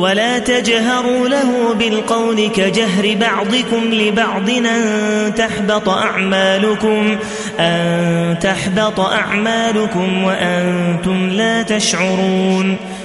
ولا تجهروا له بالقول كجهر بعضكم لبعض أن تحبط أعمالكم أن تحبط أعمالكم وأنتم لا تشعرون.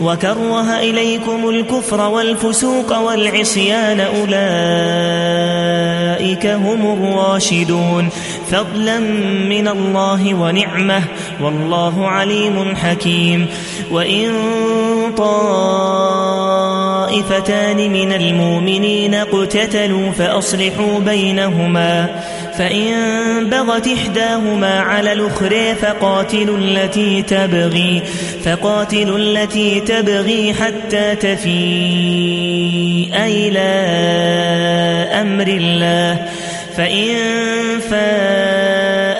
وكره إليكم الكفر والفسوق والعصيان أولئك هم الراشدون فضلا من الله ونعمة والله عليم حكيم وإن طائفتان من المؤمنين اقتتلوا فأصلحوا بينهما فإن بغت إحداهما على الأخرى فقاتلوا التي تبغي فقاتلوا التي تبغي حتى تفيء إلى أمر الله فإن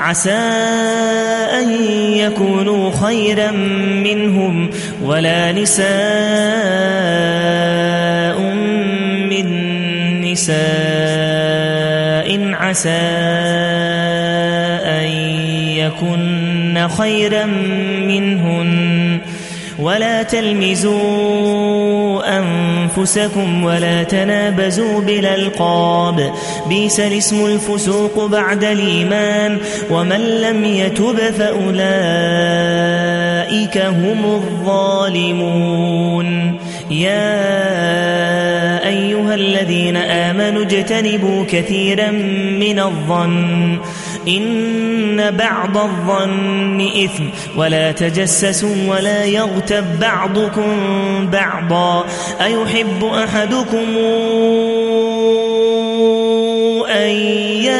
عسى أن يكونوا خيرا منهم ولا نساء من نساء عسى أن يكن خيرا منهن. ولا تلمزوا أنفسكم ولا تنابزوا بالألقاب. بيس الاسم الفسوق بعد الإيمان. ومن لم يتب فأولئك هم الظالمون. يا أيها الذين آمنوا اجتنبوا كثيرا من الظن. إن بعض الظن إثم ولا تجسسوا ولا يغتب بعضكم بعضا أيحب أحدكم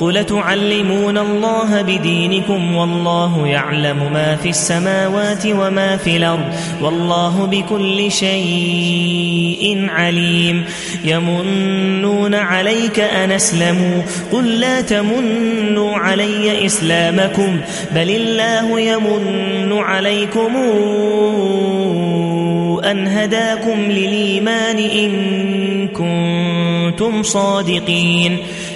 قل تعلمون الله بدينكم والله يعلم ما في السماوات وما في الأرض والله بكل شيء عليم يمنون عليك أن أسلموا قل لا تمنوا علي إسلامكم بل الله يمن عليكم أن هداكم للإيمان إن كنتم صادقين